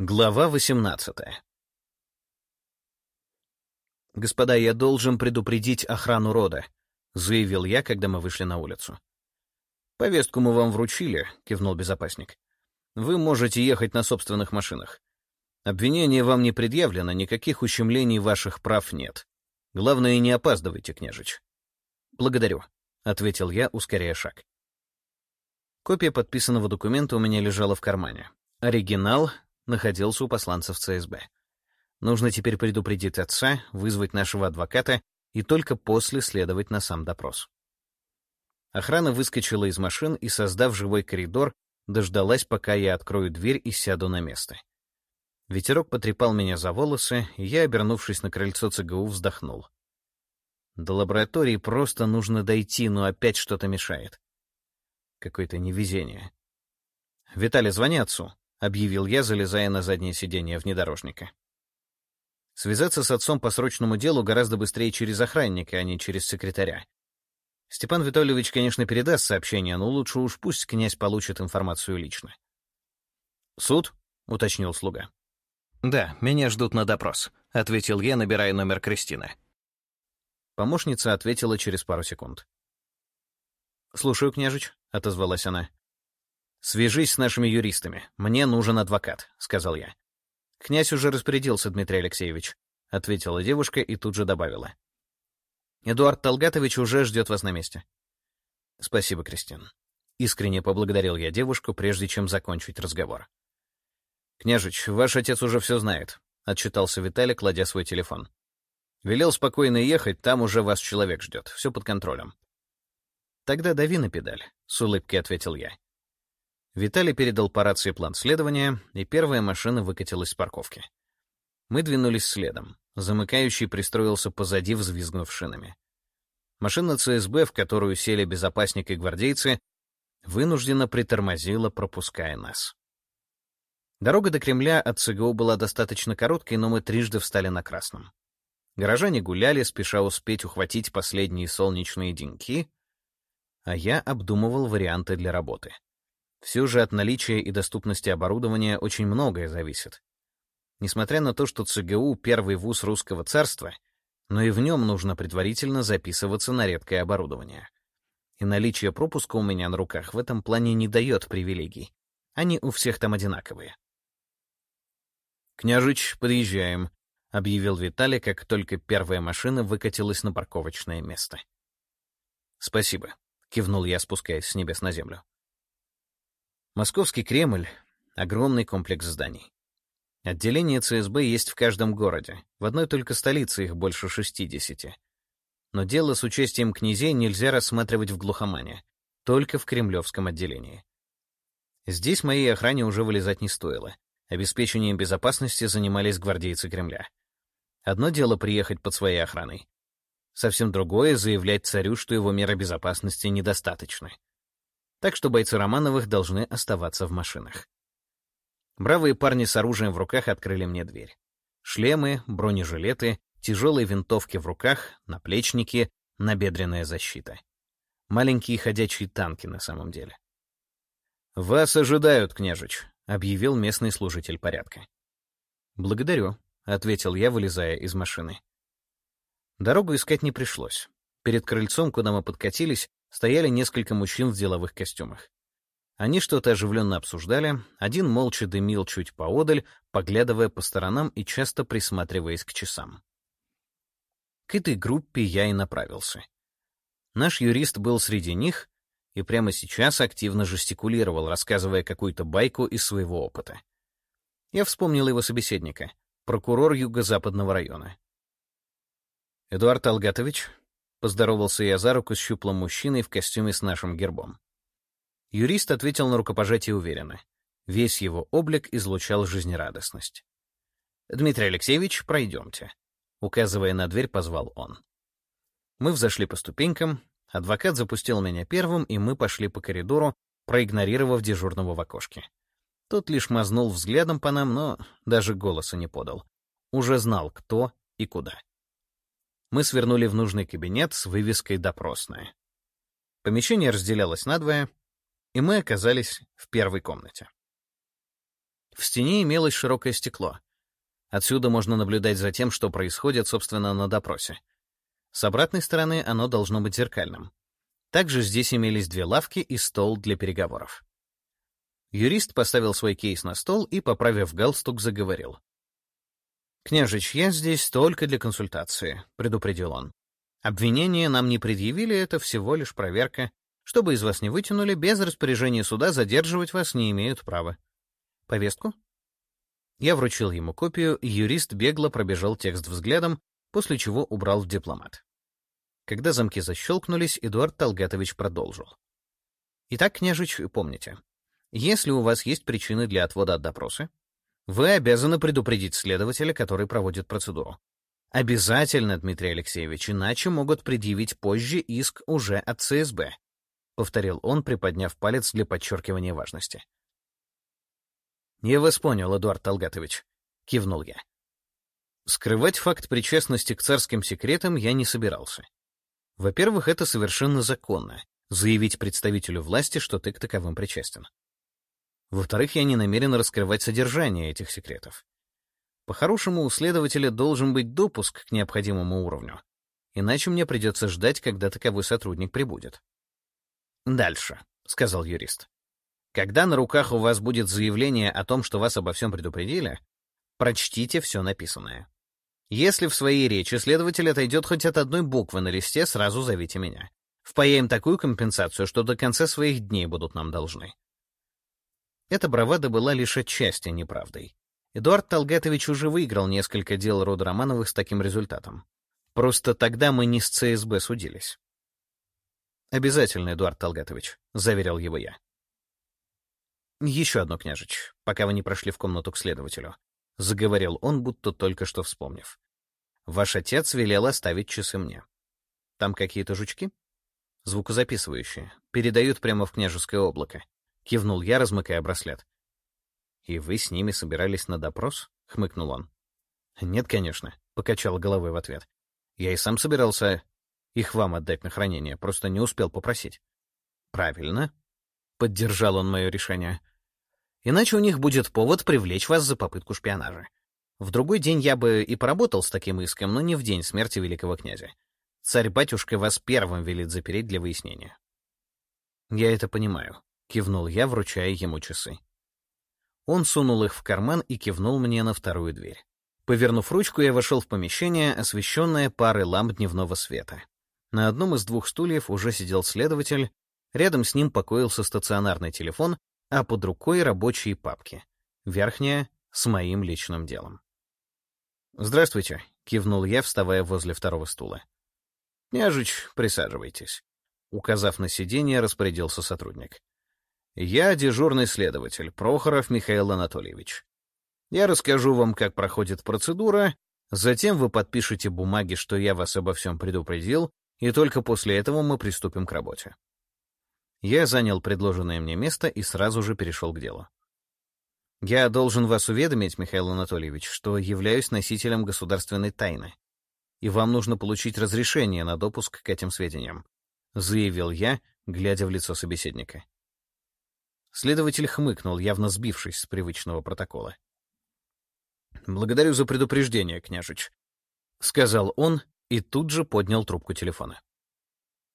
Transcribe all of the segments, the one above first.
Глава 18 «Господа, я должен предупредить охрану рода», — заявил я, когда мы вышли на улицу. «Повестку мы вам вручили», — кивнул безопасник. «Вы можете ехать на собственных машинах. Обвинение вам не предъявлено, никаких ущемлений ваших прав нет. Главное, не опаздывайте, княжич». «Благодарю», — ответил я, ускоряя шаг. Копия подписанного документа у меня лежала в кармане. Оригинал находился у посланцев ЦСБ. Нужно теперь предупредить отца, вызвать нашего адвоката и только после следовать на сам допрос. Охрана выскочила из машин и, создав живой коридор, дождалась, пока я открою дверь и сяду на место. Ветерок потрепал меня за волосы, и я, обернувшись на крыльцо ЦГУ, вздохнул. До лаборатории просто нужно дойти, но опять что-то мешает. Какое-то невезение. «Виталий, звони отцу», — объявил я, залезая на заднее сиденье внедорожника. Связаться с отцом по срочному делу гораздо быстрее через охранника, а не через секретаря. Степан Витальевич, конечно, передаст сообщение, но лучше уж пусть князь получит информацию лично. «Суд?» — уточнил слуга. «Да, меня ждут на допрос», — ответил я, набирая номер Кристины. Помощница ответила через пару секунд. «Слушаю, княжич», — отозвалась она. «Свяжись с нашими юристами. Мне нужен адвокат», — сказал я. «Князь уже распорядился, Дмитрий Алексеевич», — ответила девушка и тут же добавила. «Эдуард Талгатович уже ждет вас на месте». «Спасибо, Кристин». Искренне поблагодарил я девушку, прежде чем закончить разговор. «Княжич, ваш отец уже все знает», — отчитался Виталий, кладя свой телефон. «Велел спокойно ехать, там уже вас человек ждет. Все под контролем». «Тогда дави на педаль», — с улыбкой ответил я. Виталий передал по рации план следования, и первая машина выкатилась с парковки. Мы двинулись следом. Замыкающий пристроился позади, взвизгнув шинами. Машина ЦСБ, в которую сели безопасник и гвардейцы, вынужденно притормозила, пропуская нас. Дорога до Кремля от ЦГУ была достаточно короткой, но мы трижды встали на красном. Горожане гуляли, спеша успеть ухватить последние солнечные деньки, а я обдумывал варианты для работы. Все же от наличия и доступности оборудования очень многое зависит. Несмотря на то, что ЦГУ — первый вуз русского царства, но и в нем нужно предварительно записываться на редкое оборудование. И наличие пропуска у меня на руках в этом плане не дает привилегий. Они у всех там одинаковые. «Княжич, подъезжаем», — объявил Виталий, как только первая машина выкатилась на парковочное место. «Спасибо», — кивнул я, спускаясь с небес на землю. Московский Кремль — огромный комплекс зданий. Отделения ЦСБ есть в каждом городе, в одной только столице их больше 60. Но дело с участием князей нельзя рассматривать в глухомане, только в кремлевском отделении. Здесь моей охране уже вылезать не стоило. Обеспечением безопасности занимались гвардейцы Кремля. Одно дело приехать под своей охраной. Совсем другое — заявлять царю, что его меры безопасности недостаточны так что бойцы Романовых должны оставаться в машинах. Бравые парни с оружием в руках открыли мне дверь. Шлемы, бронежилеты, тяжелые винтовки в руках, наплечники, набедренная защита. Маленькие ходячие танки на самом деле. «Вас ожидают, княжич», — объявил местный служитель порядка. «Благодарю», — ответил я, вылезая из машины. Дорогу искать не пришлось. Перед крыльцом, куда мы подкатились, стояли несколько мужчин в деловых костюмах. Они что-то оживленно обсуждали, один молча дымил чуть поодаль, поглядывая по сторонам и часто присматриваясь к часам. К этой группе я и направился. Наш юрист был среди них и прямо сейчас активно жестикулировал, рассказывая какую-то байку из своего опыта. Я вспомнил его собеседника, прокурор Юго-Западного района. «Эдуард Алгатович, Поздоровался я за руку с щуплым мужчиной в костюме с нашим гербом. Юрист ответил на рукопожатие уверенно. Весь его облик излучал жизнерадостность. «Дмитрий Алексеевич, пройдемте», — указывая на дверь, позвал он. Мы взошли по ступенькам, адвокат запустил меня первым, и мы пошли по коридору, проигнорировав дежурного в окошке. Тот лишь мазнул взглядом по нам, но даже голоса не подал. Уже знал, кто и куда мы свернули в нужный кабинет с вывеской «Допросная». Помещение разделялось надвое, и мы оказались в первой комнате. В стене имелось широкое стекло. Отсюда можно наблюдать за тем, что происходит, собственно, на допросе. С обратной стороны оно должно быть зеркальным. Также здесь имелись две лавки и стол для переговоров. Юрист поставил свой кейс на стол и, поправив галстук, заговорил. «Княжич, я здесь только для консультации», — предупредил он. «Обвинения нам не предъявили, это всего лишь проверка. Чтобы из вас не вытянули, без распоряжения суда задерживать вас не имеют права. Повестку?» Я вручил ему копию, юрист бегло пробежал текст взглядом, после чего убрал в дипломат. Когда замки защелкнулись, Эдуард Талгатович продолжил. «Итак, княжич, помните, если у вас есть причины для отвода от допроса, вы обязаны предупредить следователя, который проводит процедуру. Обязательно, Дмитрий Алексеевич, иначе могут предъявить позже иск уже от ЦСБ», — повторил он, приподняв палец для подчеркивания важности. «Я вас понял, Эдуард Талгатович», — кивнул я. Скрывать факт причастности к царским секретам я не собирался. Во-первых, это совершенно законно — заявить представителю власти, что ты к таковым причастен. Во-вторых, я не намерен раскрывать содержание этих секретов. По-хорошему, у следователя должен быть допуск к необходимому уровню, иначе мне придется ждать, когда таковой сотрудник прибудет. «Дальше», — сказал юрист. Когда на руках у вас будет заявление о том, что вас обо всем предупредили, прочтите все написанное. Если в своей речи следователь отойдет хоть от одной буквы на листе, сразу зовите меня. Впаяем такую компенсацию, что до конца своих дней будут нам должны. Эта бравада была лишь отчасти неправдой. Эдуард Талгатович уже выиграл несколько дел рода Романовых с таким результатом. Просто тогда мы не с ЦСБ судились. «Обязательно, Эдуард Талгатович», — заверял его я. «Еще одно, княжич, пока вы не прошли в комнату к следователю», — заговорил он, будто только что вспомнив. «Ваш отец велел оставить часы мне. Там какие-то жучки?» «Звукозаписывающие. Передают прямо в княжеское облако», — кивнул я, размыкая браслет. «И вы с ними собирались на допрос?» — хмыкнул он. «Нет, конечно», — покачал головой в ответ. «Я и сам собирался их вам отдать на хранение, просто не успел попросить». «Правильно», — поддержал он мое решение. «Иначе у них будет повод привлечь вас за попытку шпионажа. В другой день я бы и поработал с таким иском, но не в день смерти великого князя. Царь-батюшка вас первым велит запереть для выяснения». «Я это понимаю», — кивнул я, вручая ему часы. Он сунул их в карман и кивнул мне на вторую дверь. Повернув ручку, я вошел в помещение, освещенное парой ламп дневного света. На одном из двух стульев уже сидел следователь, Рядом с ним покоился стационарный телефон, а под рукой рабочие папки. Верхняя — с моим личным делом. «Здравствуйте», — кивнул я, вставая возле второго стула. «Княжич, присаживайтесь», — указав на сиденье, распорядился сотрудник. «Я дежурный следователь, Прохоров Михаил Анатольевич. Я расскажу вам, как проходит процедура, затем вы подпишете бумаги, что я вас обо всем предупредил, и только после этого мы приступим к работе. Я занял предложенное мне место и сразу же перешел к делу. Я должен вас уведомить, Михаил Анатольевич, что являюсь носителем государственной тайны, и вам нужно получить разрешение на допуск к этим сведениям, заявил я, глядя в лицо собеседника. Следователь хмыкнул, явно сбившись с привычного протокола. «Благодарю за предупреждение, княжич», — сказал он и тут же поднял трубку телефона.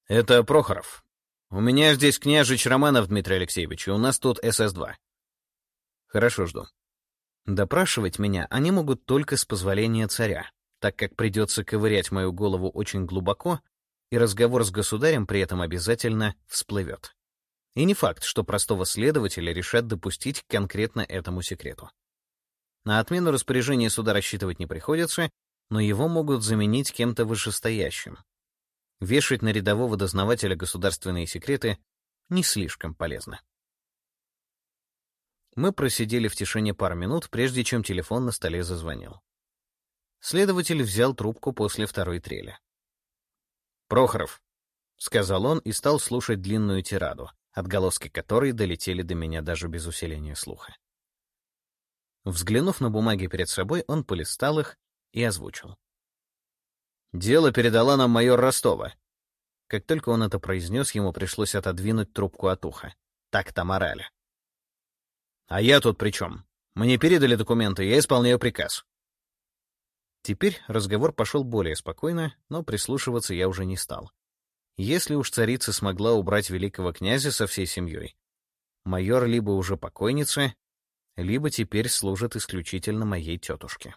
«Это Прохоров. «У меня здесь княжич Романов Дмитрий Алексеевич, и у нас тут СС-2». «Хорошо, жду». Допрашивать меня они могут только с позволения царя, так как придется ковырять мою голову очень глубоко, и разговор с государем при этом обязательно всплывет. И не факт, что простого следователя решат допустить к конкретно этому секрету. На отмену распоряжения суда рассчитывать не приходится, но его могут заменить кем-то вышестоящим, Вешать на рядового дознавателя государственные секреты не слишком полезно. Мы просидели в тишине пару минут, прежде чем телефон на столе зазвонил. Следователь взял трубку после второй трели. «Прохоров», — сказал он и стал слушать длинную тираду, отголоски которой долетели до меня даже без усиления слуха. Взглянув на бумаги перед собой, он полистал их и озвучил. Дело передала нам майор Ростова. Как только он это произнес, ему пришлось отодвинуть трубку от уха. Так-то мораль. «А я тут при чем?» Мне передали документы, я исполняю приказ». Теперь разговор пошел более спокойно, но прислушиваться я уже не стал. Если уж царица смогла убрать великого князя со всей семьей, майор либо уже покойница, либо теперь служит исключительно моей тетушке.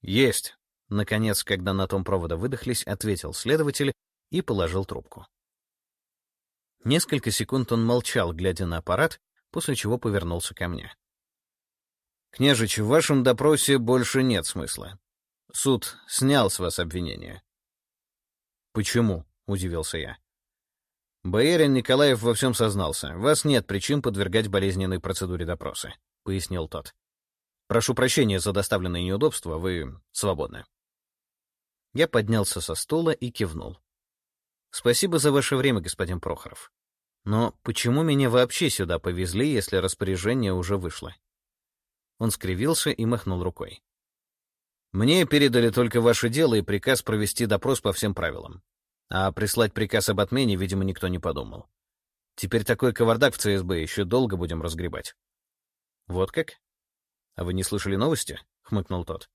«Есть!» — наконец, когда на том провода выдохлись, ответил следователь и положил трубку. Несколько секунд он молчал, глядя на аппарат, после чего повернулся ко мне. «Княжич, в вашем допросе больше нет смысла. Суд снял с вас обвинение». «Почему?» — удивился я. «Боярин Николаев во всем сознался. Вас нет причин подвергать болезненной процедуре допроса», — пояснил тот. «Прошу прощения за доставленные неудобства, вы свободны». Я поднялся со стула и кивнул. «Спасибо за ваше время, господин Прохоров. Но почему меня вообще сюда повезли, если распоряжение уже вышло?» Он скривился и махнул рукой. «Мне передали только ваше дело и приказ провести допрос по всем правилам. А прислать приказ об отмене, видимо, никто не подумал. Теперь такой кавардак в ЦСБ еще долго будем разгребать». «Вот как? А вы не слышали новости?» — хмыкнул тот.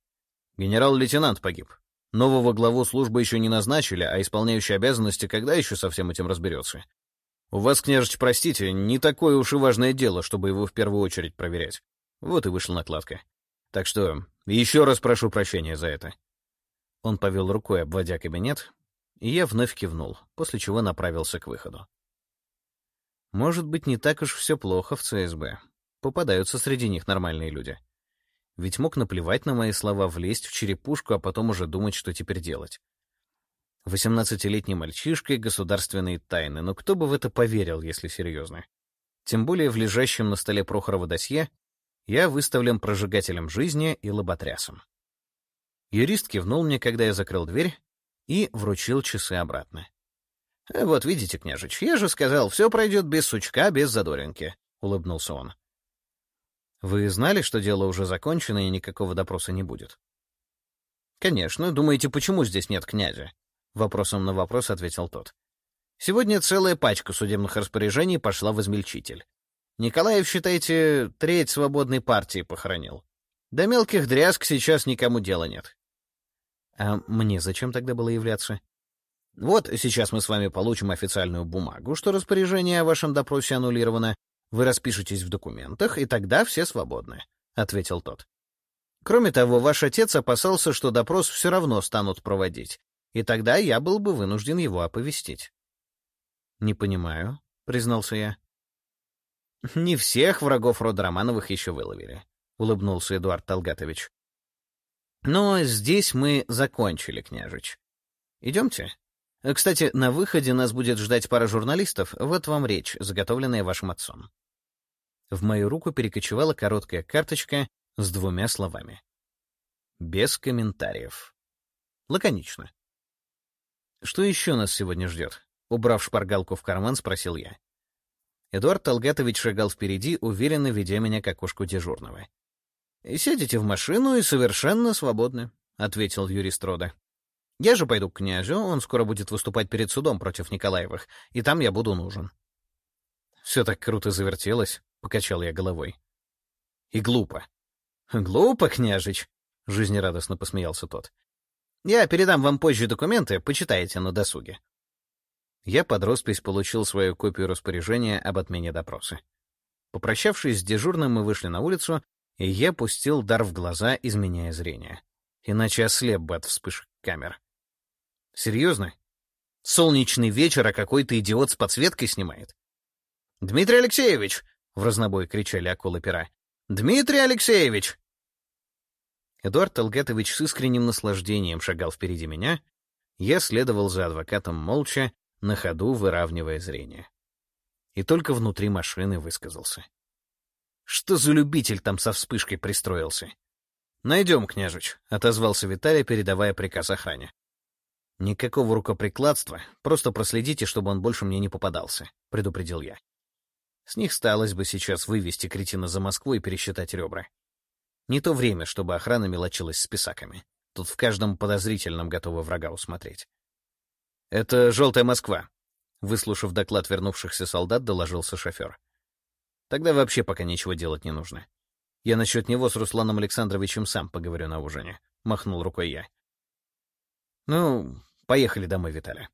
«Генерал-лейтенант погиб. Нового главу службы еще не назначили, а исполняющий обязанности когда еще со всем этим разберется? У вас, княжич, простите, не такое уж и важное дело, чтобы его в первую очередь проверять. Вот и вышла накладка. Так что еще раз прошу прощения за это. Он повел рукой, обводя кабинет, и я вновь кивнул, после чего направился к выходу. Может быть, не так уж все плохо в ЦСБ. Попадаются среди них нормальные люди. Ведь мог наплевать на мои слова, влезть в черепушку, а потом уже думать, что теперь делать. Восемнадцатилетний мальчишка и государственные тайны, но кто бы в это поверил, если серьезно? Тем более в лежащем на столе Прохорова досье я выставлен прожигателем жизни и лоботрясом. Юрист кивнул мне, когда я закрыл дверь, и вручил часы обратно. «Э, «Вот видите, княжич, я же сказал, все пройдет без сучка, без задоринки», — улыбнулся он. «Вы знали, что дело уже закончено и никакого допроса не будет?» «Конечно. Думаете, почему здесь нет князя?» Вопросом на вопрос ответил тот. «Сегодня целая пачка судебных распоряжений пошла в измельчитель. Николаев, считайте, треть свободной партии похоронил. До мелких дрязг сейчас никому дела нет. А мне зачем тогда было являться? Вот сейчас мы с вами получим официальную бумагу, что распоряжение о вашем допросе аннулировано. Вы распишетесь в документах, и тогда все свободны, — ответил тот. Кроме того, ваш отец опасался, что допрос все равно станут проводить, и тогда я был бы вынужден его оповестить. — Не понимаю, — признался я. «Не всех врагов рода Романовых еще выловили», — улыбнулся Эдуард Талгатович. «Но здесь мы закончили, княжич. Идемте. Кстати, на выходе нас будет ждать пара журналистов. Вот вам речь, заготовленная вашим отцом». В мою руку перекочевала короткая карточка с двумя словами. Без комментариев. Лаконично. «Что еще нас сегодня ждет?» Убрав шпаргалку в карман, спросил я. Эдуард Талгатович шагал впереди, уверенно ведя меня к окошку дежурного. «Сядете в машину и совершенно свободны», — ответил юрист рода. «Я же пойду к князю, он скоро будет выступать перед судом против Николаевых, и там я буду нужен». «Все так круто завертелось», — покачал я головой. «И глупо». «Глупо, княжич», — жизнерадостно посмеялся тот. «Я передам вам позже документы, почитайте на досуге». Я под роспись получил свою копию распоряжения об отмене допроса. Попрощавшись с дежурным, мы вышли на улицу, и я пустил дар в глаза, изменяя зрение. Иначе ослеп бы от вспышек камер. Серьезно? Солнечный вечер, а какой-то идиот с подсветкой снимает? «Дмитрий Алексеевич!» — в разнобой кричали акулы пера. «Дмитрий Алексеевич!» Эдуард Талгатович с искренним наслаждением шагал впереди меня. Я следовал за адвокатом молча, на ходу выравнивая зрение. И только внутри машины высказался. «Что за любитель там со вспышкой пристроился?» «Найдем, княжич», — отозвался Виталий, передавая приказ охране. «Никакого рукоприкладства, просто проследите, чтобы он больше мне не попадался», — предупредил я. С них сталось бы сейчас вывести кретина за Москву и пересчитать ребра. Не то время, чтобы охрана мелочилась с писаками. Тут в каждом подозрительном готовы врага усмотреть. «Это желтая Москва», — выслушав доклад вернувшихся солдат, доложился шофер. «Тогда вообще пока ничего делать не нужно. Я насчет него с Русланом Александровичем сам поговорю на ужине», — махнул рукой я. «Ну, поехали домой, Виталя».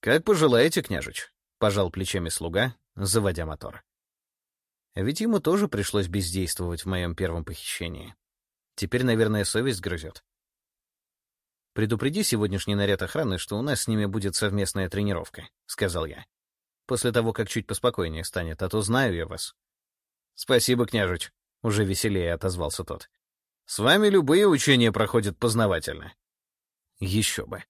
«Как пожелаете, княжич», — пожал плечами слуга, заводя мотор. Ведь ему тоже пришлось бездействовать в моем первом похищении. Теперь, наверное, совесть грызет. «Предупреди сегодняшний наряд охраны, что у нас с ними будет совместная тренировка», — сказал я. «После того, как чуть поспокойнее станет, а то знаю я вас». «Спасибо, княжич», — уже веселее отозвался тот. «С вами любые учения проходят познавательно». Еще бы.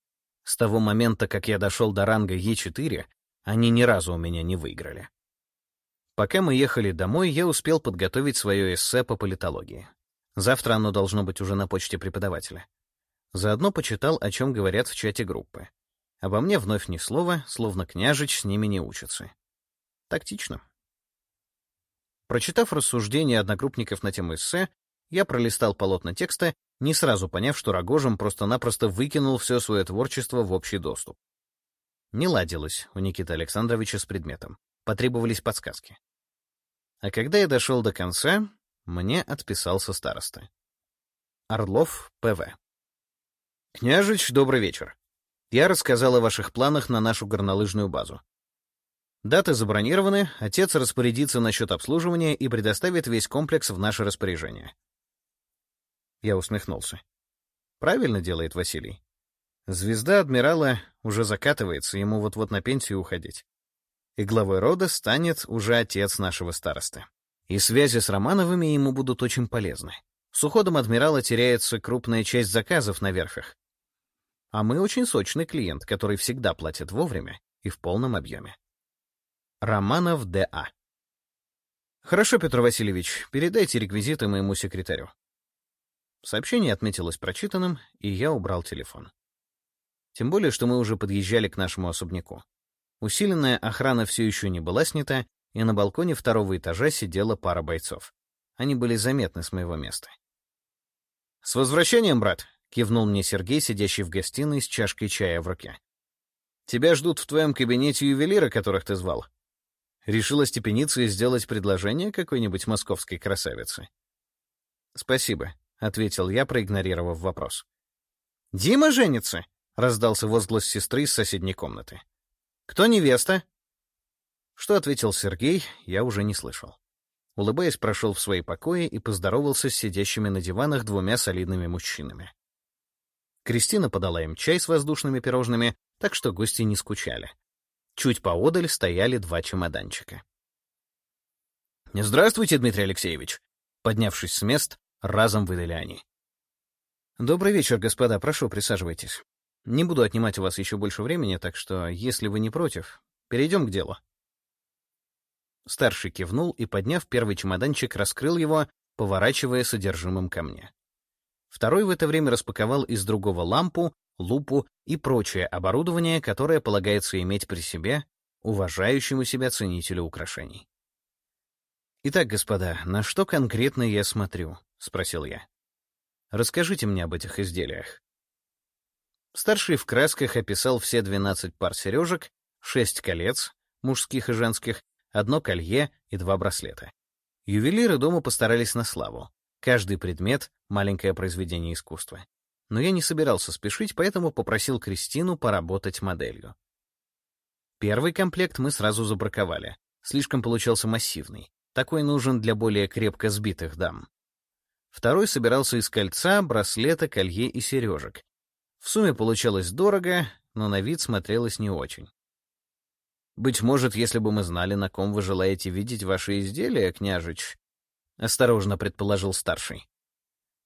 С того момента, как я дошел до ранга Е4, они ни разу у меня не выиграли. Пока мы ехали домой, я успел подготовить свое эссе по политологии. Завтра оно должно быть уже на почте преподавателя. Заодно почитал, о чем говорят в чате группы. Обо мне вновь ни слова, словно княжич с ними не учится. Тактично. Прочитав рассуждения одногруппников на тему эссе, я пролистал полотна текста, не сразу поняв, что Рогожин просто-напросто выкинул все свое творчество в общий доступ. Не ладилось у Никиты Александровича с предметом. Потребовались подсказки. А когда я дошел до конца, мне отписался староста. Орлов, П.В. «Княжич, добрый вечер. Я рассказал о ваших планах на нашу горнолыжную базу. Даты забронированы, отец распорядится насчет обслуживания и предоставит весь комплекс в наше распоряжение». Я усмехнулся. «Правильно делает Василий. Звезда адмирала уже закатывается, ему вот-вот на пенсию уходить. И главой рода станет уже отец нашего староста. И связи с Романовыми ему будут очень полезны. С уходом адмирала теряется крупная часть заказов на верфях, а мы очень сочный клиент, который всегда платит вовремя и в полном объеме. Романов Д.А. Хорошо, Петр Васильевич, передайте реквизиты моему секретарю. Сообщение отметилось прочитанным, и я убрал телефон. Тем более, что мы уже подъезжали к нашему особняку. Усиленная охрана все еще не была снята, и на балконе второго этажа сидела пара бойцов. Они были заметны с моего места. «С возвращением, брат!» Кивнул мне Сергей, сидящий в гостиной с чашкой чая в руке. Тебя ждут в твоем кабинете ювелиры, которых ты звал. Решила степениться и сделать предложение какой-нибудь московской красавице. Спасибо, ответил я, проигнорировав вопрос. Дима женится, раздался возглас сестры из соседней комнаты. Кто невеста? Что ответил Сергей, я уже не слышал. Улыбаясь, прошел в свои покои и поздоровался с сидящими на диванах двумя солидными мужчинами. Кристина подала им чай с воздушными пирожными, так что гости не скучали. Чуть поодаль стояли два чемоданчика. «Здравствуйте, Дмитрий Алексеевич!» Поднявшись с мест, разом выдали они. «Добрый вечер, господа, прошу, присаживайтесь. Не буду отнимать у вас еще больше времени, так что, если вы не против, перейдем к делу». Старший кивнул и, подняв первый чемоданчик, раскрыл его, поворачивая содержимым ко мне. Второй в это время распаковал из другого лампу, лупу и прочее оборудование, которое полагается иметь при себе уважающему себя ценителю украшений. «Итак, господа, на что конкретно я смотрю?» — спросил я. «Расскажите мне об этих изделиях». Старший в красках описал все 12 пар сережек, 6 колец, мужских и женских, одно колье и два браслета. Ювелиры дома постарались на славу. Каждый предмет — маленькое произведение искусства. Но я не собирался спешить, поэтому попросил Кристину поработать моделью. Первый комплект мы сразу забраковали. Слишком получался массивный. Такой нужен для более крепко сбитых дам. Второй собирался из кольца, браслета, колье и сережек. В сумме получалось дорого, но на вид смотрелось не очень. «Быть может, если бы мы знали, на ком вы желаете видеть ваши изделия, княжич, — осторожно предположил старший.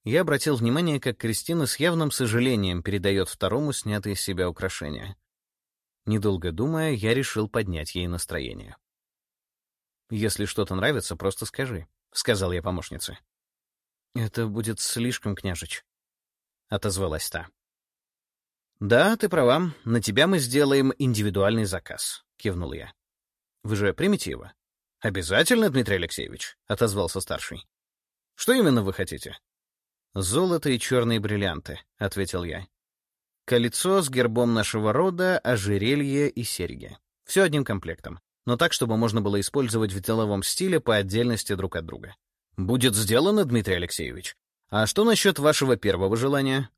Я обратил внимание, как Кристина с явным сожалением передает второму снятые с себя украшения. Недолго думая, я решил поднять ей настроение. «Если что-то нравится, просто скажи», — сказал я помощнице. «Это будет слишком, княжич», — отозвалась та. «Да, ты права, на тебя мы сделаем индивидуальный заказ», — кивнул я. «Вы же примете его?» «Обязательно, Дмитрий Алексеевич», — отозвался старший. «Что именно вы хотите?» «Золото и черные бриллианты», — ответил я. «Кольцо с гербом нашего рода, ожерелье и серьги. Все одним комплектом, но так, чтобы можно было использовать в деловом стиле по отдельности друг от друга. «Будет сделано, Дмитрий Алексеевич. А что насчет вашего первого желания?»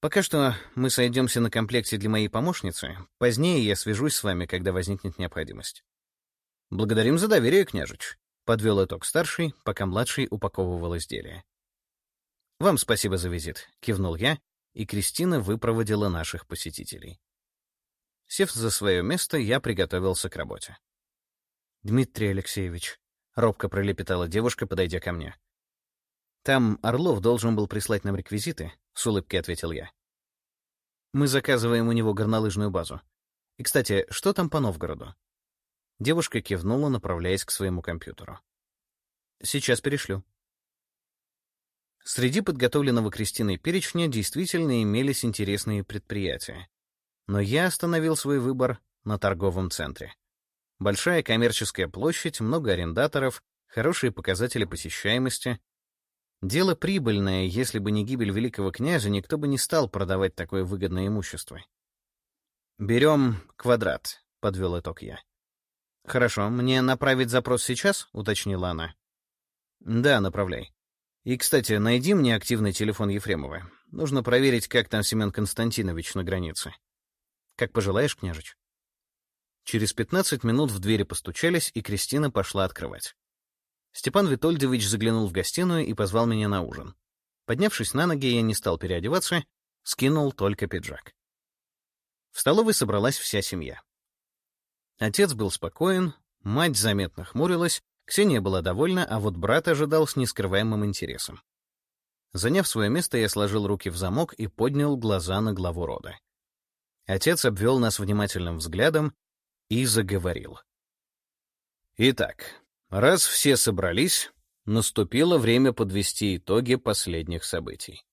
«Пока что мы сойдемся на комплекте для моей помощницы. Позднее я свяжусь с вами, когда возникнет необходимость». «Благодарим за доверие, княжич», — подвел итог старший, пока младший упаковывал изделие. «Вам спасибо за визит», — кивнул я, и Кристина выпроводила наших посетителей. Сев за свое место, я приготовился к работе. «Дмитрий Алексеевич», — робко пролепетала девушка, подойдя ко мне. «Там Орлов должен был прислать нам реквизиты», — с улыбкой ответил я. «Мы заказываем у него горнолыжную базу. И, кстати, что там по Новгороду?» Девушка кивнула, направляясь к своему компьютеру. «Сейчас перешлю». Среди подготовленного Кристиной перечня действительно имелись интересные предприятия. Но я остановил свой выбор на торговом центре. Большая коммерческая площадь, много арендаторов, хорошие показатели посещаемости. Дело прибыльное, если бы не гибель великого князя, никто бы не стал продавать такое выгодное имущество. «Берем квадрат», — подвел итог я. «Хорошо, мне направить запрос сейчас?» — уточнила она. «Да, направляй. И, кстати, найди мне активный телефон Ефремова. Нужно проверить, как там Семен Константинович на границе. Как пожелаешь, княжич?» Через пятнадцать минут в двери постучались, и Кристина пошла открывать. Степан Витольдович заглянул в гостиную и позвал меня на ужин. Поднявшись на ноги, я не стал переодеваться, скинул только пиджак. В столовой собралась вся семья. Отец был спокоен, мать заметно хмурилась, Ксения была довольна, а вот брат ожидал с нескрываемым интересом. Заняв свое место, я сложил руки в замок и поднял глаза на главу рода. Отец обвел нас внимательным взглядом и заговорил. Итак, раз все собрались, наступило время подвести итоги последних событий.